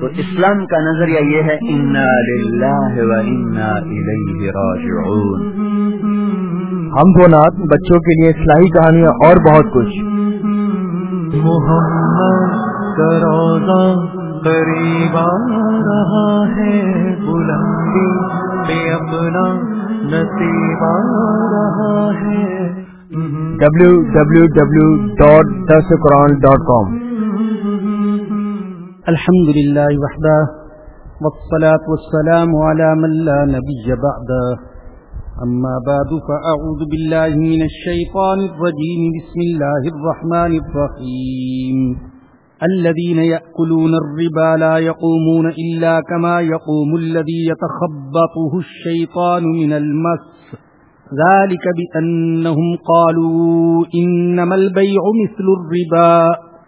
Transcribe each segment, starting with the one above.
تو اسلام کا نظریہ یہ ہے انا للہ و انا الیہ راجعون ہم دو نات بچوں کے لیے اصلاحی کہانیاں اور بہت کچھ۔ محمد کا روزہ قریب آ رہا ہے بلندی بے اپنا نصیب آ رہا ہے۔ ڈبلو الحمد لله وحده، والصلاة والسلام على من لا نبي بعده. أما بعد، فأعوذ بالله من الشيطان الرجيم، بسم الله الرحمن الرحيم. الذين يأكلون الربا لا يقومون إلا كما يقوم الذي يتخبطه الشيطان من المس. ذلك بأنهم قالوا إنما البيع مثل الربا.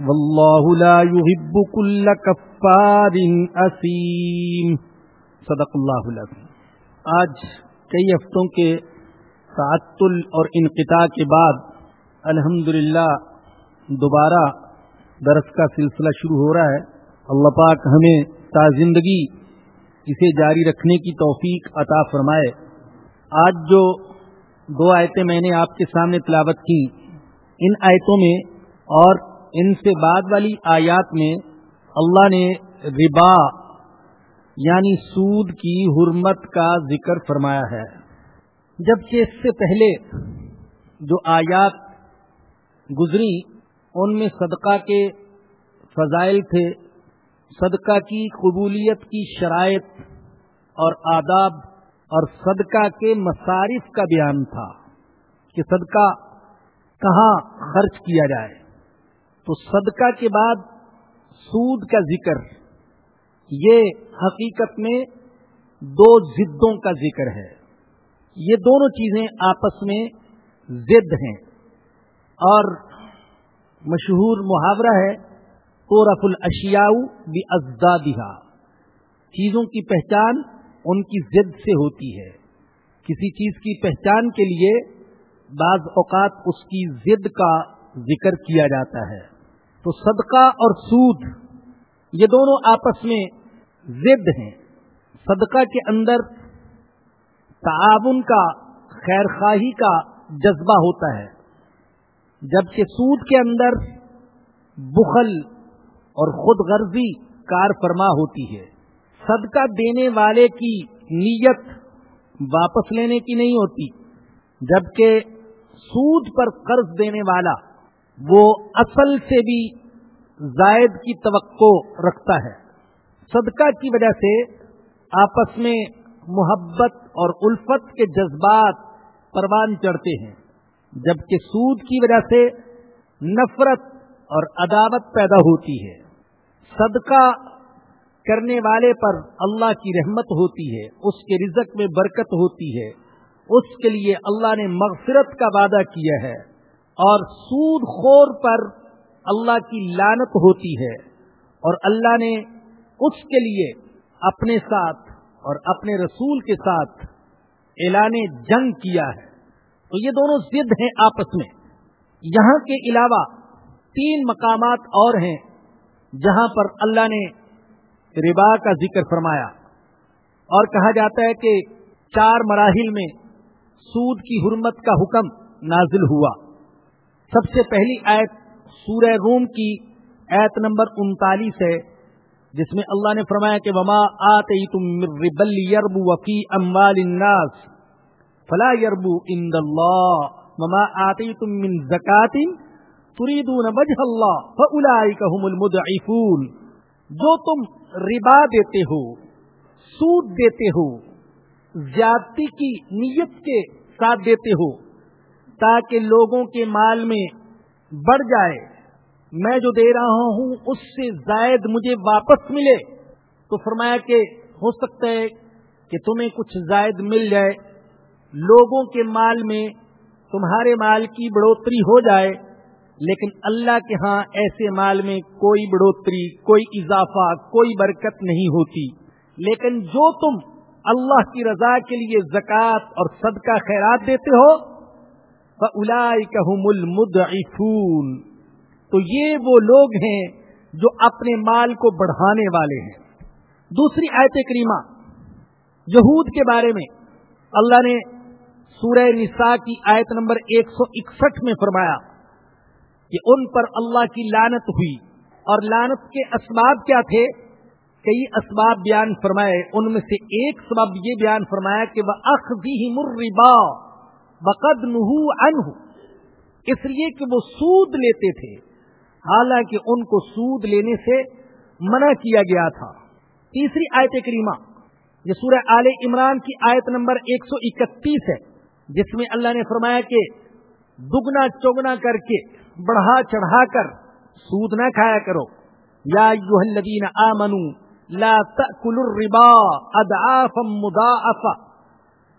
واللہ لا يحب كل كفار اسیم. صدق اللہ العظیم. آج کئی ہفتوں کے تعطل اور انقطاع کے بعد الحمد دوبارہ درس کا سلسلہ شروع ہو رہا ہے. اللہ پاک ہمیں تا زندگی اسے جاری رکھنے کی توفیق عطا فرمائے. آج جو دو آیتیں میں نے آپ کے سامنے تلاوت کی، ان آیتوں میں اور ان سے بعد والی آیات میں اللہ نے ربا یعنی سود کی حرمت کا ذکر فرمایا ہے۔ جبکہ اس سے پہلے جو آیات گزری، ان میں صدقہ کے فضائل تھے، صدقہ کی قبولیت کی شرائط اور آداب اور صدقہ کے مصارف کا بیان تھا کہ صدقہ کہاں خرچ کیا جائے۔ تو صدقہ کے بعد سود کا ذکر، یہ حقیقت میں دو ضدوں کا ذکر ہے۔ یہ دونوں چیزیں آپس میں ضد ہیں۔ اور مشہور محاورہ ہے تو رف الشیاؤ بھی ازدادہ چیزوں کی پہچان ان کی ضد سے ہوتی ہے۔ کسی چیز کی پہچان کے لیے بعض اوقات اس کی ضد کا ذکر کیا جاتا ہے۔ تو صدقہ اور سود، یہ دونوں آپس میں ضد ہیں۔ صدقہ کے اندر تعاون کا خیر خواہی کا جذبہ ہوتا ہے۔ جبکہ سود کے اندر بخل اور خود غرضی کار فرما ہوتی ہے۔ صدقہ دینے والے کی نیت واپس لینے کی نہیں ہوتی، جبکہ سود پر قرض دینے والا وہ اصل سے بھی زائد کی توقع رکھتا ہے۔ صدقہ کی وجہ سے آپس میں محبت اور الفت کے جذبات پروان چڑھتے ہیں، جبکہ سود کی وجہ سے نفرت اور عداوت پیدا ہوتی ہے۔ صدقہ کرنے والے پر اللہ کی رحمت ہوتی ہے، اس کے رزق میں برکت ہوتی ہے۔ اس کے لیے اللہ نے مغفرت کا وعدہ کیا ہے۔ اور سود خور پر اللہ کی لانت ہوتی ہے اور اللہ نے اس کے لیے اپنے ساتھ اور اپنے رسول کے ساتھ اعلان جنگ کیا ہے۔ تو یہ دونوں ضد ہیں آپس میں۔ یہاں کے علاوہ تین مقامات اور ہیں جہاں پر اللہ نے ربا کا ذکر فرمایا۔ اور کہا جاتا ہے کہ چار مراحل میں سود کی حرمت کا حکم نازل ہوا۔ سب سے پہلی آیت سورہ روم کی ایت نمبر انتالیس ہے، جس میں اللہ نے فرمایا کہ وما آتے تم ربل یربو وفی اموال الناس فلا یربو اند اللہ مما آتی تم من زکات تریدون وجہ اللہ فاولئک هم المضعفون۔ جو تم ربا دیتے ہو، سود دیتے ہو، زیادتی کی نیت کے ساتھ دیتے ہو تاکہ لوگوں کے مال میں بڑھ جائے۔ میں جو دے رہا ہوں، اس سے زائد مجھے واپس ملے۔ تو فرمایا کہ ہو سکتا ہے کہ تمہیں کچھ زائد مل جائے۔ لوگوں کے مال میں تمہارے مال کی بڑھوتری ہو جائے، لیکن اللہ کے ہاں ایسے مال میں کوئی بڑھوتری، کوئی اضافہ، کوئی برکت نہیں ہوتی۔ لیکن جو تم اللہ کی رضا کے لیے زکوٰۃ اور صدقہ خیرات دیتے ہو المدعفون تو یہ وہ لوگ ہیں جو اپنے مال کو بڑھانے والے ہیں۔ دوسری آیت کریمہ، یہود کے بارے میں اللہ نے سورہ نساء کی آیت نمبر ایک سو اکسٹھ میں فرمایا کہ ان پر اللہ کی لانت ہوئی۔ اور لانت کے اسباب کیا تھے؟ کئی اسباب بیان فرمائے۔ ان میں سے ایک سبب یہ بیان فرمایا کہ وہ اخذی مربا بقد نہ اس لیے کہ وہ سود لیتے تھے۔ حالانکہ ان کو سود لینے سے منع کیا گیا تھا۔ تیسری آیت کریمہ، یہ سورہ آل عمران کی آیت نمبر ایک سو اکتیس ہے، جس میں اللہ نے فرمایا کہ دگنا چوگنا کر کے بڑھا چڑھا کر سود نہ کھایا کرو۔ یا الذین آمنوا، لا تأکلوا الربا اضعافا مضاعفا۔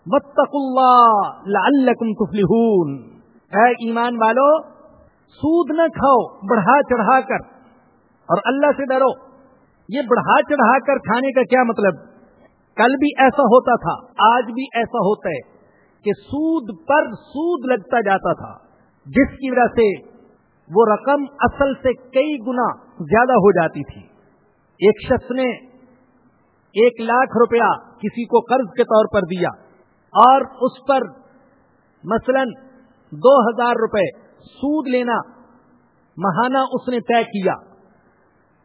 واتقوا اللہ لعلکم تفلحون۔ اے ایمان والو، سود نہ کھاؤ، بڑھا چڑھا کر۔ اور اللہ سے ڈرو۔ یہ بڑھا چڑھا کر کھانے کا کیا مطلب؟ کل بھی ایسا ہوتا تھا، آج بھی ایسا ہوتا ہے کہ سود پر سود لگتا جاتا تھا، جس کی وجہ سے وہ رقم اصل سے کئی گنا زیادہ ہو جاتی تھی۔ ایک شخص نے ایک لاکھ روپیہ کسی کو قرض کے طور پر دیا۔ اور اس پر مثلا دو ہزار روپے سود لینا مہانہ اس نے طے کیا۔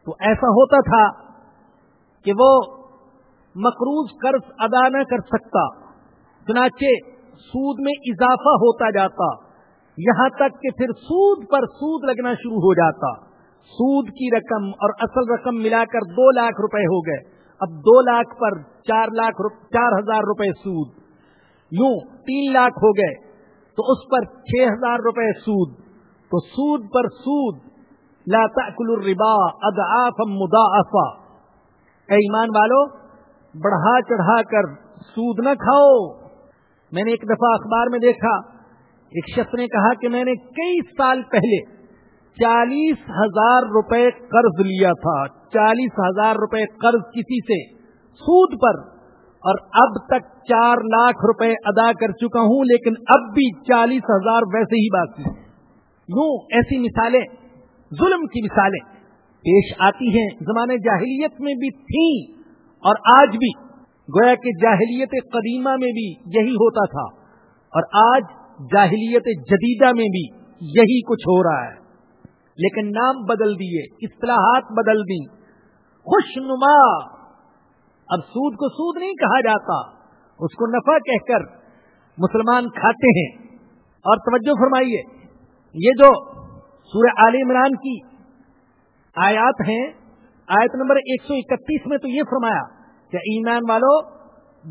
تو ایسا ہوتا تھا کہ وہ مقروض قرض ادا نہ کر سکتا، چنانچہ سود میں اضافہ ہوتا جاتا، یہاں تک کہ پھر سود پر سود لگنا شروع ہو جاتا۔ سود کی رقم اور اصل رقم ملا کر دو لاکھ روپے ہو گئے۔ اب دو لاکھ پر چار لاکھ چار ہزار روپے سود۔ یوں تین لاکھ ہو گئے، تو اس پر چھ ہزار روپے سود۔ تو سود پر سود، لا تأکل الربا اضعاف مضاعفا۔ اے ایمان والو، بڑھا چڑھا کر سود نہ کھاؤ۔ میں نے ایک دفعہ اخبار میں دیکھا، ایک شخص نے کہا کہ میں نے کئی سال پہلے چالیس ہزار روپے قرض لیا تھا۔ چالیس ہزار روپے قرض کسی سے؟ سود پر۔ اور اب تک چار لاکھ روپے ادا کر چکا ہوں، لیکن اب بھی چالیس ہزار ویسے ہی باقی یوں ایسی مثالیں، ظلم کی مثالیں پیش آتی ہیں۔ زمانے جاہلیت میں بھی تھیں اور آج بھی، گویا کہ جاہلیت قدیمہ میں بھی یہی ہوتا تھا۔ اور آج جاہلیت جدیدہ میں بھی یہی کچھ ہو رہا ہے۔ لیکن نام بدل دیے، اصطلاحات بدل دی خوش نما اب سود کو سود نہیں کہا جاتا۔ اس کو نفع کہہ کر مسلمان کھاتے ہیں۔ اور توجہ فرمائیے، یہ جو سورہ عال عمران کی آیات ہیں، آیت نمبر ایک سو اکتیس میں تو یہ فرمایا کہ ایمان والو،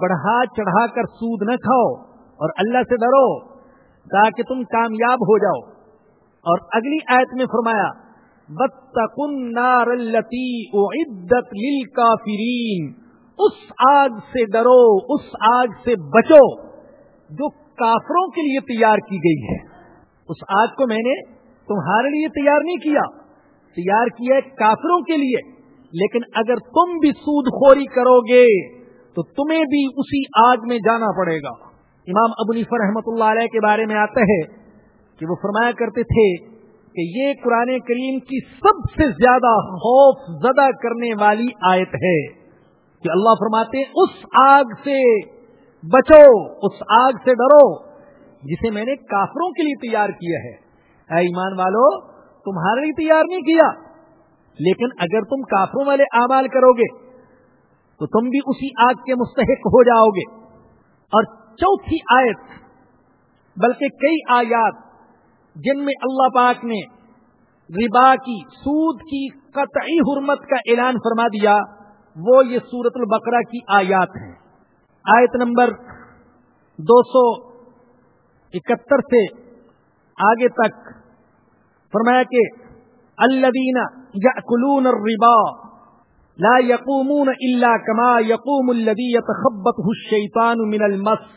بڑھا چڑھا کر سود نہ کھاؤ اور اللہ سے ڈرو تاکہ تم کامیاب ہو جاؤ۔ اور اگلی آیت میں فرمایا اس آگ سے ڈرو، اس آگ سے بچو، جو کافروں کے لیے تیار کی گئی ہے۔ اس آگ کو میں نے تمہارے لیے تیار نہیں کیا، تیار کیا کافروں کے لیے۔ لیکن اگر تم بھی سود خوری کرو گے، تو تمہیں بھی اسی آگ میں جانا پڑے گا۔ امام ابو نیفر رحمۃ اللہ علیہ کے بارے میں آتا ہے کہ وہ فرمایا کرتے تھے کہ یہ قرآن کریم کی سب سے زیادہ خوف زدہ کرنے والی آیت ہے۔ کہ اللہ فرماتے اس آگ سے بچو، اس آگ سے ڈرو، جسے میں نے کافروں کے لیے تیار کیا ہے۔ اے ایمان والو، تمہارے لیے تیار نہیں کیا، لیکن اگر تم کافروں والے اعمال کرو گے تو تم بھی اسی آگ کے مستحق ہو جاؤ گے اور چوتھی آیت، بلکہ کئی آیات، جن میں اللہ پاک نے ربا کی، سود کی قطعی حرمت کا اعلان فرما دیا۔ وہ یہ سورت البقرہ کی آیات ہیں۔ آیت نمبر دو سو اکہتر سے آگے تک فرمایا کہ الدین یا کلون ربا لا یقومون اللہ کما یقوم الدی یتخبط الشیطان من المس۔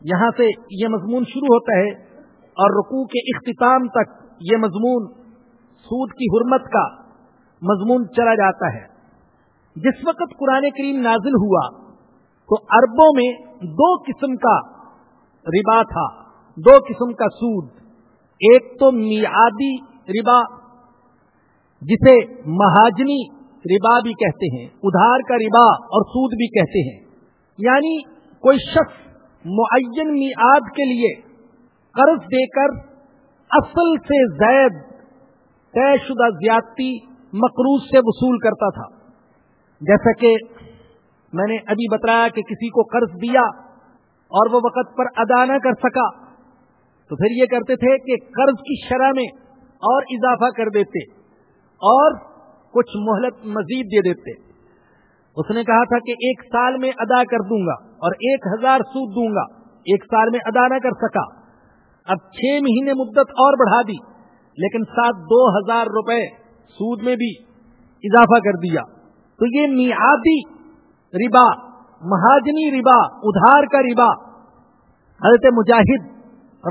یہاں سے یہ مضمون شروع ہوتا ہے اور رکوع کے اختتام تک یہ مضمون سود کی حرمت کا مضمون چلا جاتا ہے۔ جس وقت قرآن کریم نازل ہوا تو اربوں میں دو قسم کا ربا تھا، دو قسم کا سود۔ ایک تو میادی ربا، جسے مہاجنی ربا بھی کہتے ہیں، ادھار کا ربا اور سود بھی کہتے ہیں۔ یعنی کوئی شخص معین میعاد کے لیے قرض دے کر اصل سے زائد طے شدہ زیادتی مقروض سے وصول کرتا تھا۔ جیسا کہ میں نے ابھی بتایا کہ کسی کو قرض دیا اور وہ وقت پر ادا نہ کر سکا، تو پھر یہ کرتے تھے کہ قرض کی شرح میں اور اضافہ کر دیتے اور کچھ مہلت مزید دے دیتے۔ اس نے کہا تھا کہ ایک سال میں ادا کر دوں گا اور ایک ہزار سود دوں گا، ایک سال میں ادا نہ کر سکا۔ اب چھ مہینے مدت اور بڑھا دی، لیکن ساتھ دو ہزار روپے سود میں بھی اضافہ کر دیا۔ تو یہ میادی ربا، مہاجنی ربا، ادھار کا ربا۔ حضرت مجاہد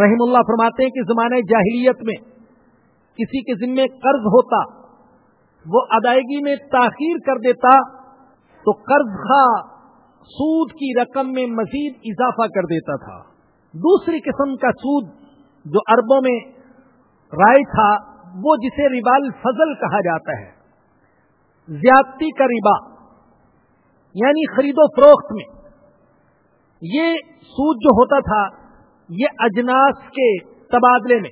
رحم اللہ فرماتے ہیں کہ زمانہ جاہلیت میں کسی کے ذمے قرض ہوتا، وہ ادائیگی میں تاخیر کر دیتا، تو قرض خواہ سود کی رقم میں مزید اضافہ کر دیتا تھا۔ دوسری قسم کا سود جو اربوں میں رائے تھا، وہ جسے ربال فضل کہا جاتا ہے۔ زیادتی کا ربا یعنی خرید و فروخت میں۔ یہ سود جو ہوتا تھا، یہ اجناس کے تبادلے میں۔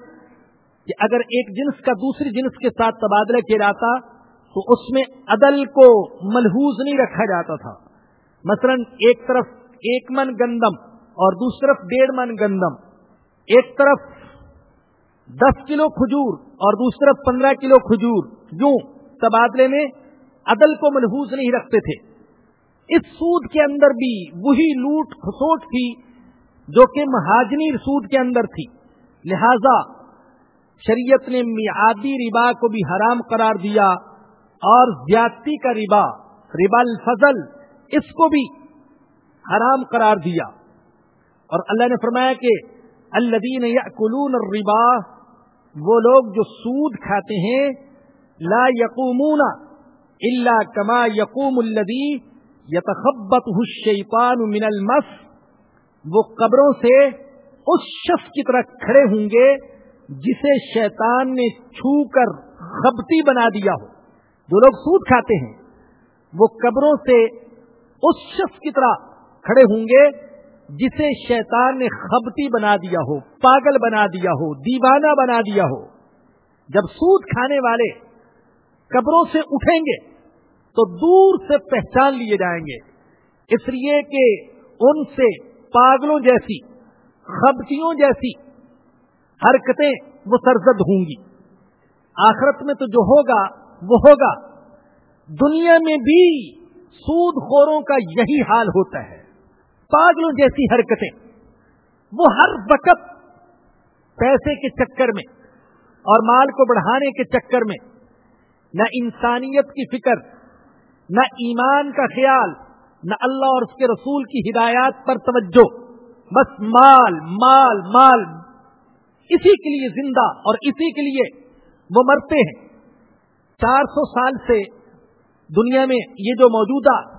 کہ اگر ایک جنس کا دوسری جنس کے ساتھ تبادلہ کیا جاتا، تو اس میں عدل کو ملحوظ نہیں رکھا جاتا تھا۔ مثلا ایک طرف ایک من گندم اور دوسری طرف ڈیڑھ من گندم۔ ایک طرف دس کلو کھجور اور دوسری طرف پندرہ کلو کھجور۔ یوں تبادلے میں عدل کو ملحوظ نہیں رکھتے تھے۔ اس سود کے اندر بھی وہی لوٹ کھسوٹ تھی جو کہ مہاجنی سود کے اندر تھی۔ لہذا شریعت نے میادی ربا کو بھی حرام قرار دیا اور زیادتی کا ربا ربا الفضل، اس کو بھی حرام قرار دیا۔ اور اللہ نے فرمایا کہ الدین یا کلون ربا وہ لوگ جو سود کھاتے ہیں، لا یقومون اللہ کما یقوم الدی یتخبت الشیطان من المس. وہ قبروں سے اس شخص کی طرح کھڑے ہوں گے جسے شیطان نے چھو کر خبتی بنا دیا ہو۔ جو لوگ سود کھاتے ہیں، وہ قبروں سے اس شخص کی طرح کھڑے ہوں گے جسے شیطان نے خبتی بنا دیا ہو، پاگل بنا دیا ہو، دیوانہ بنا دیا ہو۔ جب سود کھانے والے قبروں سے اٹھیں گے تو دور سے پہچان لیے جائیں گے۔ اس لیے کہ ان سے پاگلوں جیسی خبتیوں جیسی حرکتیں وہ سرزد ہوں گی۔ آخرت میں تو جو ہوگا، وہ ہوگا۔ دنیا میں بھی سود خوروں کا یہی حال ہوتا ہے۔ پاگلوں جیسی حرکتیں۔ وہ ہر وقت پیسے کے چکر میں اور مال کو بڑھانے کے چکر میں، نہ انسانیت کی فکر نہ ایمان کا خیال، نہ اللہ اور اس کے رسول کی ہدایات پر توجہ، بس مال مال مال۔ اسی کے لیے زندہ اور اسی کے لیے وہ مرتے ہیں۔ چار سو سال سے دنیا میں یہ جو موجودہ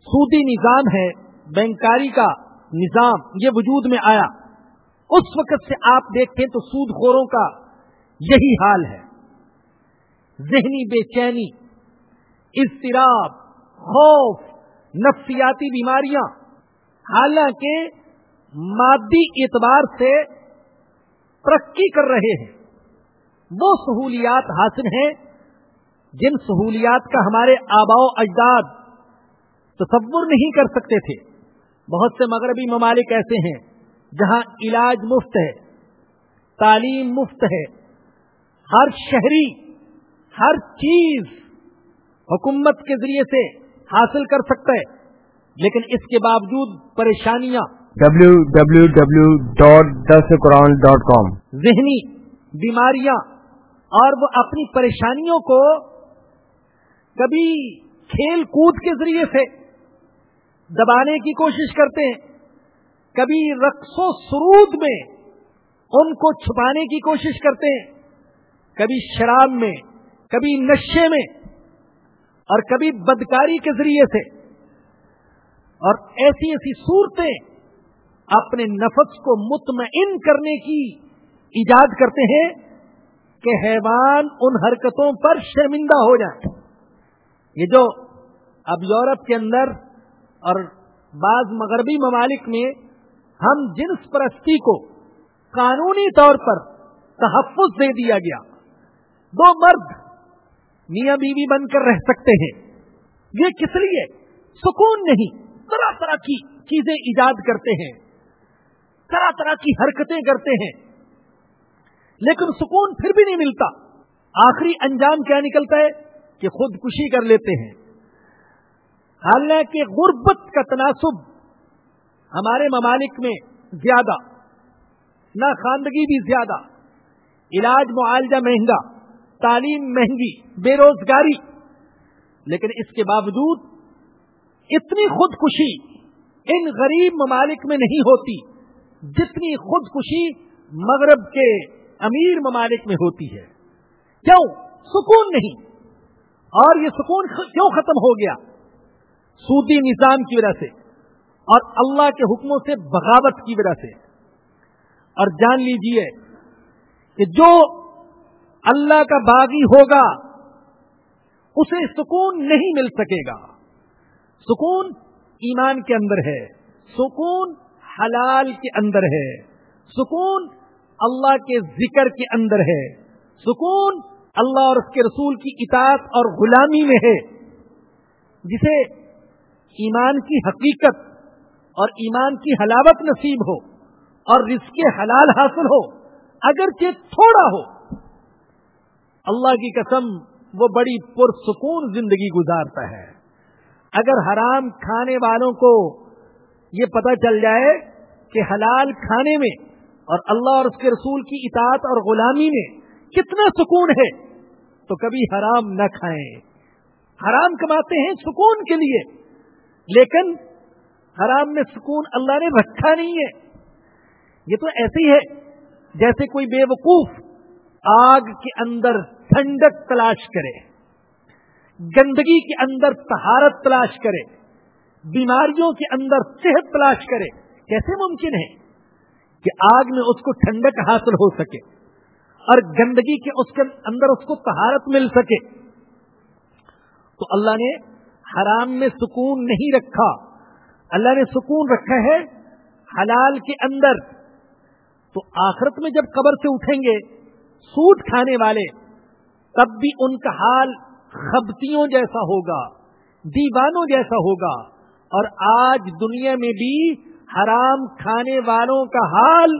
سودی نظام ہے، بینکاری کا نظام یہ وجود میں آیا۔ اس وقت سے آپ دیکھیں تو سود خوروں کا یہی حال ہے۔ ذہنی بے چینی اضطراب، خوف، نفسیاتی بیماریاں۔ حالانکہ مادی اعتبار سے ترقی کر رہے ہیں۔ وہ سہولیات حاصل ہیں جن سہولیات کا ہمارے آبا و اجداد تصور نہیں کر سکتے تھے۔ بہت سے مغربی ممالک ایسے ہیں جہاں علاج مفت ہے، تعلیم مفت ہے۔ ہر شہری، ہر چیز حکومت کے ذریعے سے حاصل کر سکتا ہے۔ لیکن اس کے باوجود پریشانیاں۔ W W W dot this Quran dot com ذہنی بیماریاں اور وہ اپنی پریشانیوں کو کبھی کھیل کود کے ذریعے سے دبانے کی کوشش کرتے ہیں۔ کبھی رقص و سرود میں ان کو چھپانے کی کوشش کرتے ہیں۔ کبھی شراب میں کبھی نشے میں۔ اور کبھی بدکاری کے ذریعے سے۔ اور ایسی ایسی صورتیں اپنے نفس کو مطمئن کرنے کی ایجاد کرتے ہیں کہ حیوان ان حرکتوں پر شرمندہ ہو جائے۔ یہ جو اب یورپ کے اندر اور بعض مغربی ممالک میں ہم جنس پرستی کو قانونی طور پر تحفظ دے دیا گیا۔ دو مرد میاں بیوی بن کر رہ سکتے ہیں۔ یہ کس لیے؟ سکون نہیں۔ طرح طرح کی چیزیں ایجاد کرتے ہیں۔ طرح طرح کی حرکتیں کرتے ہیں۔ لیکن سکون پھر بھی نہیں ملتا۔ آخری انجام کیا نکلتا ہے؟ کہ خودکشی کر لیتے ہیں۔ حالانکہ غربت کا تناسب ہمارے ممالک میں زیادہ نہ خواندگی بھی زیادہ، علاج معالجہ مہنگا۔ تعلیم مہنگی، بے روزگاری۔ لیکن اس کے باوجود اتنی خودکشی ان غریب ممالک میں نہیں ہوتی جتنی خودکشی مغرب کے امیر ممالک میں ہوتی ہے۔ کیوں؟ سکون نہیں۔ اور یہ سکون کیوں ختم ہو گیا؟ سودی نظام کی وجہ سے اور اللہ کے حکموں سے بغاوت کی وجہ سے۔ اور جان لیجیے کہ جو اللہ کا باغی ہوگا، اسے سکون نہیں مل سکے گا۔ سکون ایمان کے اندر ہے، سکون حلال کے اندر ہے، سکون اللہ کے ذکر کے اندر ہے، سکون اللہ اور اس کے رسول کی اطاعت اور غلامی میں ہے۔ جسے ایمان کی حقیقت اور ایمان کی حلاوت نصیب ہو اور رزق حلال حاصل ہو، اگرچہ تھوڑا ہو۔ اللہ کی قسم وہ بڑی پرسکون زندگی گزارتا ہے۔ اگر حرام کھانے والوں کو یہ پتہ چل جائے کہ حلال کھانے میں اور اللہ اور اس کے رسول کی اطاعت اور غلامی میں کتنا سکون ہے، تو کبھی حرام نہ کھائیں۔ حرام کماتے ہیں سکون کے لیے، لیکن حرام میں سکون اللہ نے رکھا نہیں ہے۔ یہ تو ایسے ہی ہے، جیسے کوئی بے وقوف آگ کے اندر ٹھنڈک تلاش کرے، گندگی کے اندر تہارت تلاش کرے، بیماریوں کے اندر صحت تلاش کرے۔ کیسے ممکن ہے کہ آگ میں اس کو ٹھنڈک حاصل ہو سکے اور گندگی کے اس کے اندر اس کو تہارت مل سکے؟ تو اللہ نے حرام میں سکون نہیں رکھا۔ اللہ نے سکون رکھا ہے حلال کے اندر۔ تو آخرت میں جب قبر سے اٹھیں گے سوٹ کھانے والے، تب بھی ان کا حال خبتیوں جیسا ہوگا، دیوانوں جیسا ہوگا۔ اور آج دنیا میں بھی حرام کھانے والوں کا حال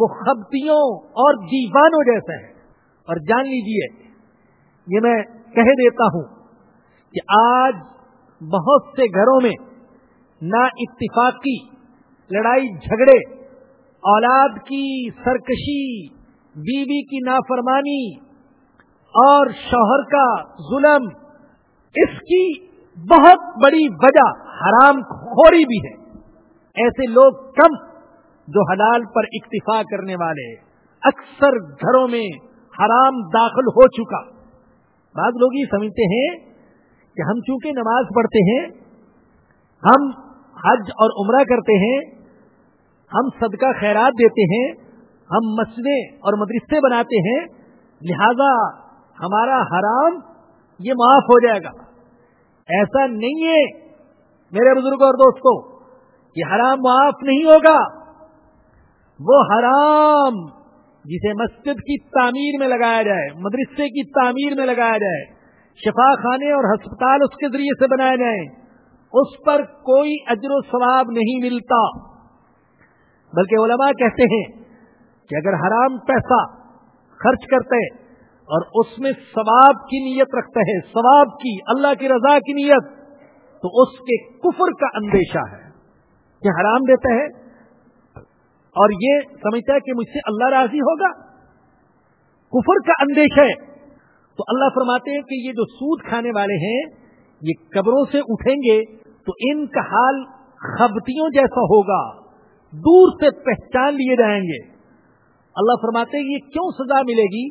وہ خبتیوں اور دیوانوں جیسا ہے۔ اور جان لیجیے یہ میں کہہ دیتا ہوں کہ آج بہت سے گھروں میں نا اتفاقی، لڑائی جھگڑے، اولاد کی سرکشی بیوی کی نافرمانی اور شوہر کا ظلم، اس کی بہت بڑی وجہ حرام خوری بھی ہے۔ ایسے لوگ کم جو حلال پر اکتفا کرنے والے اکثر گھروں میں حرام داخل ہو چکا۔ بعض لوگ یہ سمجھتے ہیں کہ ہم چونکہ نماز پڑھتے ہیں، ہم حج اور عمرہ کرتے ہیں، ہم صدقہ خیرات دیتے ہیں ہم مسجدیں اور مدرسے بناتے ہیں، لہذا ہمارا حرام یہ معاف ہو جائے گا۔ ایسا نہیں ہے میرے بزرگوں اور دوستوں یہ حرام معاف نہیں ہوگا۔ وہ حرام جسے مسجد کی تعمیر میں لگایا جائے، مدرسے کی تعمیر میں لگایا جائے، شفا خانے اور ہسپتال اس کے ذریعے سے بنائے جائیں، اس پر کوئی اجر و ثواب نہیں ملتا۔ بلکہ علماء کہتے ہیں کہ اگر حرام پیسہ خرچ کرتے اور اس میں ثواب کی نیت رکھتا ہے ثواب کی، اللہ کی رضا کی نیت، تو اس کے کفر کا اندیشہ ہے کہ حرام دیتا ہے اور یہ سمجھتا ہے کہ مجھ سے اللہ راضی ہوگا۔ کفر کا اندیش ہے۔ تو اللہ فرماتے ہیں کہ یہ جو سود کھانے والے ہیں، یہ قبروں سے اٹھیں گے تو ان کا حال خبتیوں جیسا ہوگا۔ دور سے پہچان لیے جائیں گے۔ اللہ فرماتے ہیں، یہ کیوں سزا ملے گی؟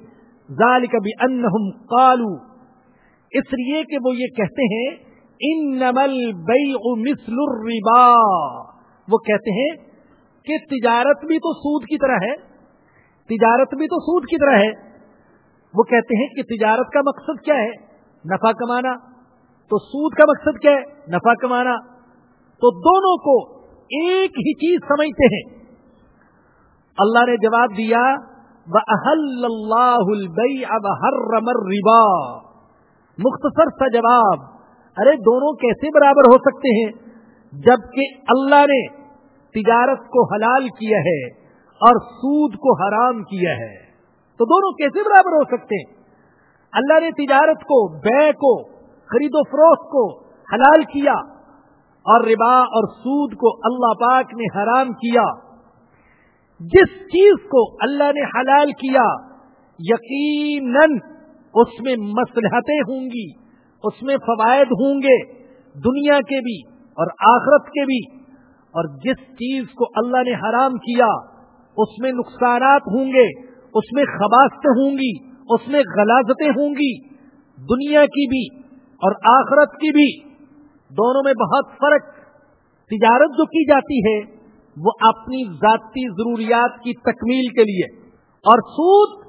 ظال کبھی ان کالو اس لیے کہ وہ یہ کہتے ہیں ان نمل بئی مسل الربا. وہ کہتے ہیں کہ تجارت بھی تو سود کی طرح ہے، تجارت بھی تو سود کی طرح ہے۔ وہ کہتے ہیں کہ تجارت کا مقصد کیا ہے؟ نفع کمانا۔ تو سود کا مقصد کیا ہے؟ نفع کمانا۔ تو دونوں کو ایک ہی چیز سمجھتے ہیں۔ اللہ نے جواب دیا اللہ اب ہر رمر ربا مختصر سا جواب، ارے دونوں کیسے برابر ہو سکتے ہیں؟ جبکہ اللہ نے تجارت کو حلال کیا ہے اور سود کو حرام کیا ہے۔ تو دونوں کیسے برابر ہو سکتے ہیں؟ اللہ نے تجارت کو، بے کو، خرید و فروخت کو حلال کیا اور ربا اور سود کو اللہ پاک نے حرام کیا۔ جس چیز کو اللہ نے حلال کیا، یقیناً اس میں مسلحتیں ہوں گی، اس میں فوائد ہوں گے، دنیا کے بھی اور آخرت کے بھی۔ اور جس چیز کو اللہ نے حرام کیا، اس میں نقصانات ہوں گے، اس میں خباستیں ہوں گی، اس میں غلازتیں ہوں گی، دنیا کی بھی اور آخرت کی بھی۔ دونوں میں بہت فرق تجارت جو کی جاتی ہے وہ اپنی ذاتی ضروریات کی تکمیل کے لیے اور سود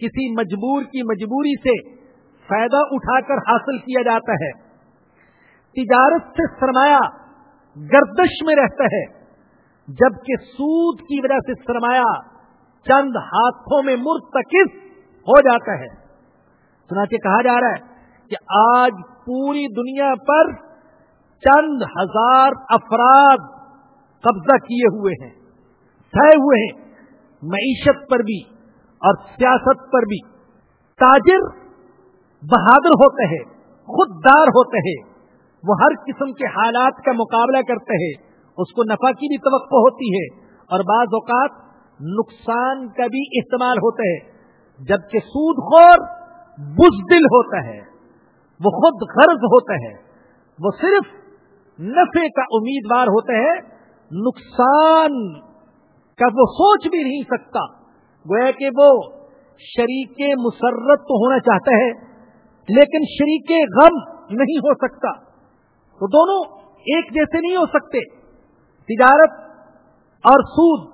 کسی مجبور کی مجبوری سے فائدہ اٹھا کر حاصل کیا جاتا ہے۔ تجارت سے سرمایہ گردش میں رہتا ہے، جبکہ سود کی وجہ سے سرمایہ چند ہاتھوں میں مرتکز ہو جاتا ہے۔ چنانچہ کہا جا رہا ہے کہ آج پوری دنیا پر چند ہزار افراد قبضہ کیے ہوئے ہیں چھائے ہوئے ہیں، معیشت پر بھی اور سیاست پر بھی۔ تاجر بہادر ہوتے ہیں، خوددار ہوتے ہیں۔ وہ ہر قسم کے حالات کا مقابلہ کرتے ہیں، اس کو نفع کی بھی توقع ہوتی ہے۔ اور بعض اوقات نقصان کا بھی استعمال ہوتا ہے جبکہ سود خور بزدل ہوتا ہے۔ وہ خود غرض ہوتا ہے وہ صرف نفے کا امیدوار ہوتا ہے نقصان کا وہ سوچ بھی نہیں سکتا۔ گویا کہ وہ شریک مسرت تو ہونا چاہتا ہے، لیکن شریک غم نہیں ہو سکتا۔ تو دونوں ایک جیسے نہیں ہو سکتے۔ تجارت اور سود،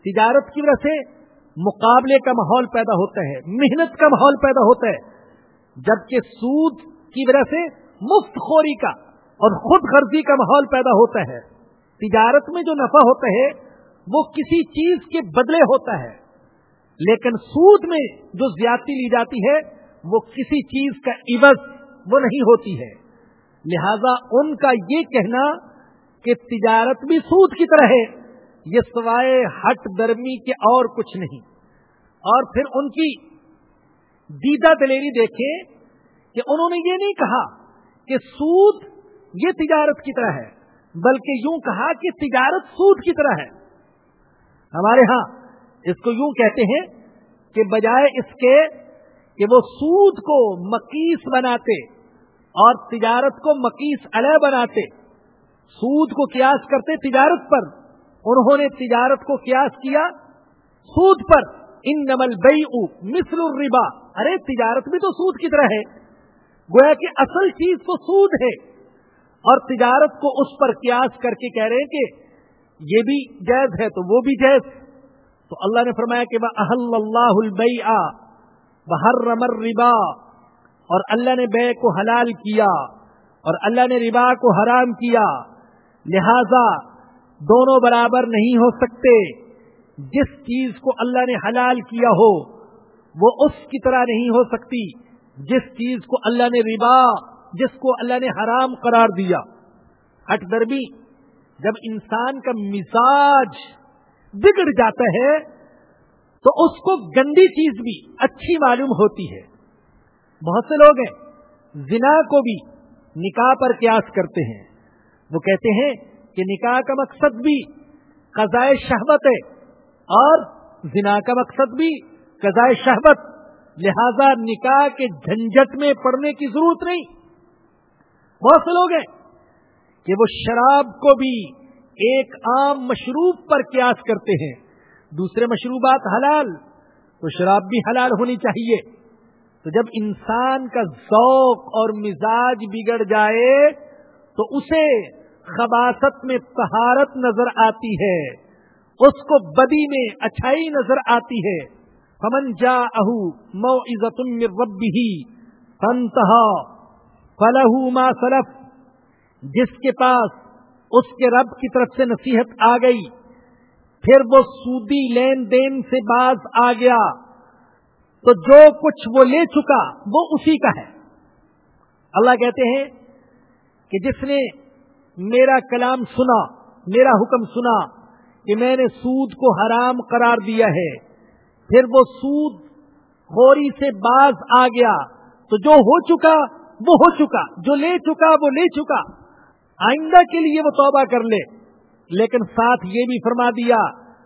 تجارت کی وجہ سے مقابلے کا ماحول پیدا ہوتا ہے، محنت کا ماحول پیدا ہوتا ہے۔ جبکہ سود کی وجہ سے مفت خوری کا اور خود غرضی کا ماحول پیدا ہوتا ہے۔ تجارت میں جو نفع ہوتا ہے، وہ کسی چیز کے بدلے ہوتا ہے۔ لیکن سود میں جو زیادتی لی جاتی ہے، وہ کسی چیز کا عوض وہ نہیں ہوتی ہے۔ لہذا ان کا یہ کہنا کہ تجارت بھی سود کی طرح ہے، یہ سوائے ہٹ درمی کے اور کچھ نہیں۔ اور پھر ان کی دیدہ دلیری دیکھے کہ انہوں نے یہ نہیں کہا کہ سود یہ تجارت کی طرح ہے۔ بلکہ یوں کہا کہ تجارت سود کی طرح ہے۔ ہمارے ہاں اس کو یوں کہتے ہیں کہ بجائے اس کے کہ وہ سود کو مکیس بناتے اور تجارت کو مکیس علیہ بناتے۔ سود کو قیاس کرتے تجارت پر۔ انہوں نے تجارت کو قیاس کیا سود پر۔ ان نمل بئی مثل الربا۔ ارے، تجارت بھی تو سود کی طرح ہے۔ گویا کہ اصل چیز تو سود ہے۔ اور تجارت کو اس پر قیاس کر کے کہہ رہے ہیں کہ یہ بھی جائز ہے تو وہ بھی جائز تو اللہ نے فرمایا کہ اہل اللہ البئی بہر رمر ربا اور اللہ نے بے کو حلال کیا اور اللہ نے ربا کو حرام کیا۔ لہذا دونوں برابر نہیں ہو سکتے۔ جس چیز کو اللہ نے حلال کیا ہو، وہ اس کی طرح نہیں ہو سکتی۔ جس چیز کو اللہ نے ربا جس کو اللہ نے حرام قرار دیا۔ ہٹ دربی، جب انسان کا مزاج بگڑ جاتا ہے، تو اس کو گندی چیز بھی اچھی معلوم ہوتی ہے۔ بہت سے لوگ ہیں، زنا کو بھی نکاح پر قیاس کرتے ہیں۔ وہ کہتے ہیں کہ نکاح کا مقصد بھی قضائے شہبت ہے، اور زنا کا مقصد بھی قضائے شہبت لہذا نکاح کے جھنجٹ میں پڑنے کی ضرورت نہیں۔ بہت سے لوگ ہیں کہ وہ شراب کو بھی ایک عام مشروب پر قیاس کرتے ہیں۔ دوسرے مشروبات حلال، تو شراب بھی حلال ہونی چاہیے۔ تو جب انسان کا ذوق اور مزاج بگڑ جائے، تو اسے خباست میں طہارت نظر آتی ہے۔ اس کو بدی میں اچھائی نظر آتی ہے۔ فمن جا اہو مو عزت ربی فنتہا فلح ما سلف۔ جس کے پاس اس کے رب کی طرف سے نصیحت آ گئی، پھر وہ سودی لین دین سے باز آ گیا۔ تو جو کچھ وہ لے چکا، وہ اسی کا ہے۔ اللہ کہتے ہیں کہ جس نے میرا کلام سنا، میرا حکم سنا کہ میں نے سود کو حرام قرار دیا ہے، پھر وہ سود خوری سے باز آ گیا۔ تو جو ہو چکا وہ ہو چکا، جو لے چکا، وہ لے چکا۔ آئندہ کے لیے وہ توبہ کر لے۔ لیکن ساتھ یہ بھی فرما دیا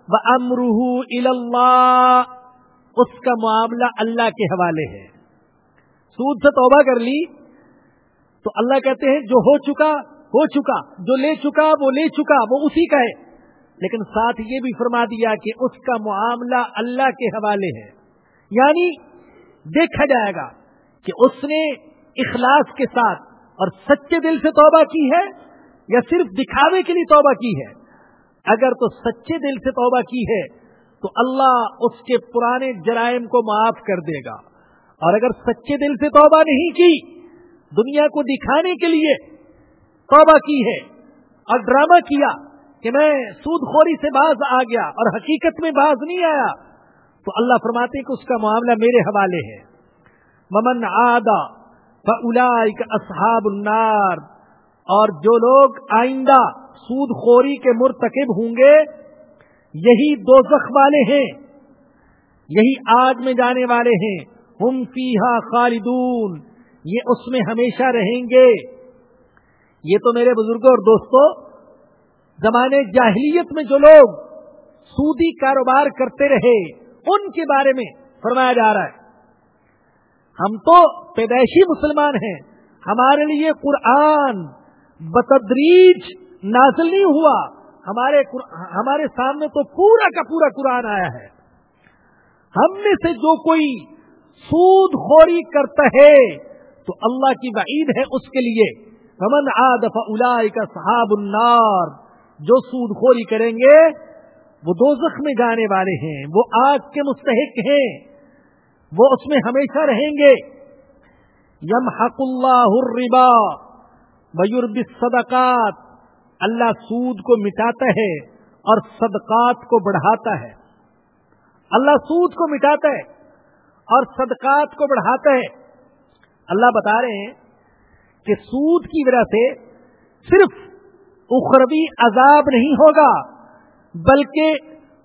وہ امروح اللہ اس کا معاملہ اللہ کے حوالے ہے۔ سود سے توبہ کر لی۔ تو اللہ کہتے ہیں، جو ہو چکا ہو چکا۔ جو لے چکا، وہ لے چکا، وہ اسی کا ہے۔ لیکن ساتھ یہ بھی فرما دیا کہ اس کا معاملہ اللہ کے حوالے ہے۔ یعنی دیکھا جائے گا کہ اس نے اخلاص کے ساتھ اور سچے دل سے توبہ کی ہے یا صرف دکھاوے کے لیے توبہ کی ہے؟ اگر تو سچے دل سے توبہ کی ہے، تو اللہ اس کے پرانے جرائم کو معاف کر دے گا۔ اور اگر سچے دل سے توبہ نہیں کی، دنیا کو دکھانے کے لیے توبہ کی ہے۔ اور ڈرامہ کیا کہ میں سود خوری سے باز آ گیا اور حقیقت میں باز نہیں آیا، تو اللہ فرماتے کہ اس کا معاملہ میرے حوالے ہے۔ ممن آدا اصحاب النار۔ اور جو لوگ آئندہ سود خوری کے مرتکب ہوں گے، یہی دو والے ہیں، یہی آگ میں جانے والے ہیں۔ ہم فیحا خالدون، یہ اس میں ہمیشہ رہیں گے۔ یہ تو میرے بزرگوں اور دوستوں، زمانے جاہلیت میں جو لوگ سودی کاروبار کرتے رہے، ان کے بارے میں فرمایا جا رہا ہے۔ ہم تو پیدائشی مسلمان ہیں۔ ہمارے لیے قرآن بتدریج نازل نہیں ہوا۔ ہمارے ہمارے سامنے تو پورا کا پورا قرآن آیا ہے۔ ہم میں سے جو کوئی سود خوری کرتا ہے، تو اللہ کی وعید ہے اس کے لیے۔ رمن آدف کا صحاب النار۔ جو سود خوری کریں گے، وہ دو میں جانے والے ہیں۔ وہ آگ کے مستحق ہیں۔ وہ اس میں ہمیشہ رہیں گے۔ یم حق اللہ الربا میورب صدقات اللہ سود کو مٹاتا ہے اور صدقات کو بڑھاتا ہے۔ اللہ سود کو مٹاتا ہے اور صدقات کو بڑھاتا ہے۔ اللہ بتا رہے ہیں کہ سود کی وجہ سے صرف اخروی عذاب نہیں ہوگا، بلکہ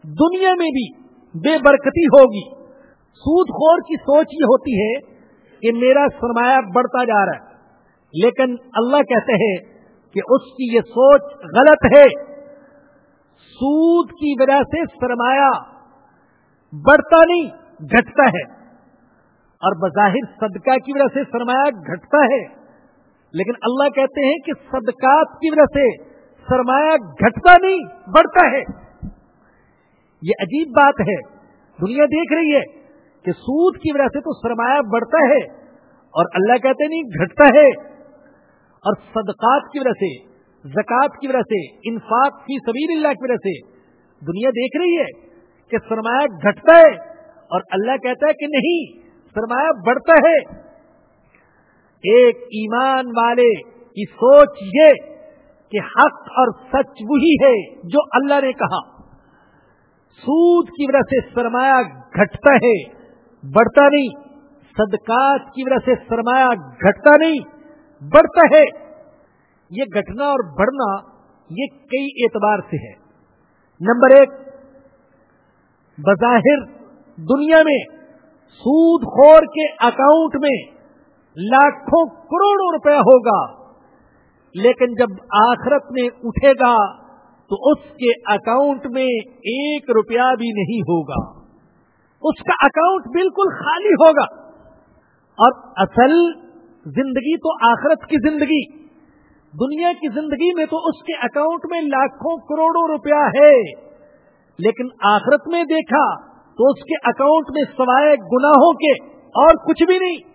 دنیا میں بھی بے برکتی ہوگی۔ سود خور کی سوچ یہ ہوتی ہے کہ میرا سرمایہ بڑھتا جا رہا ہے۔ لیکن اللہ کہتے ہیں کہ اس کی یہ سوچ غلط ہے۔ سود کی وجہ سے سرمایہ بڑھتا نہیں، گھٹتا ہے۔ اور بظاہر صدقہ کی وجہ سے سرمایہ گھٹتا ہے۔ لیکن اللہ کہتے ہیں کہ صدقات کی وجہ سے سرمایہ گھٹتا نہیں، بڑھتا ہے۔ یہ عجیب بات ہے۔ دنیا دیکھ رہی ہے۔ کہ سود کی وجہ سے تو سرمایہ بڑھتا ہے اور اللہ کہتے نہیں، گھٹتا ہے۔ اور صدقات کی وجہ سے زکوٰۃ کی وجہ سے، انفاق کی سبیل اللہ کی وجہ سے دنیا دیکھ رہی ہے کہ سرمایہ گھٹتا ہے اور اللہ کہتا ہے کہ نہیں، سرمایہ بڑھتا ہے۔ ایک ایمان والے کی سوچ یہ کہ حق اور سچ وہی ہے جو اللہ نے کہا۔ سود کی وجہ سے سرمایہ گھٹتا ہے۔ بڑھتا نہیں، صدقات کی وجہ سے سرمایہ گھٹتا نہیں، بڑھتا ہے۔ یہ گھٹنا اور بڑھنا یہ کئی اعتبار سے ہے۔ نمبر ایک، بظاہر دنیا میں سود خور کے اکاؤنٹ میں لاکھوں کروڑوں روپے ہوگا، لیکن جب آخرت میں اٹھے گا تو اس کے اکاؤنٹ میں ایک روپیہ بھی نہیں ہوگا۔ اس کا اکاؤنٹ بالکل خالی ہوگا۔ اور اصل زندگی تو آخرت کی زندگی۔ دنیا کی زندگی میں تو اس کے اکاؤنٹ میں لاکھوں کروڑوں روپیہ ہے۔ لیکن آخرت میں دیکھا تو اس کے اکاؤنٹ میں سوائے گناہوں کے اور کچھ بھی نہیں۔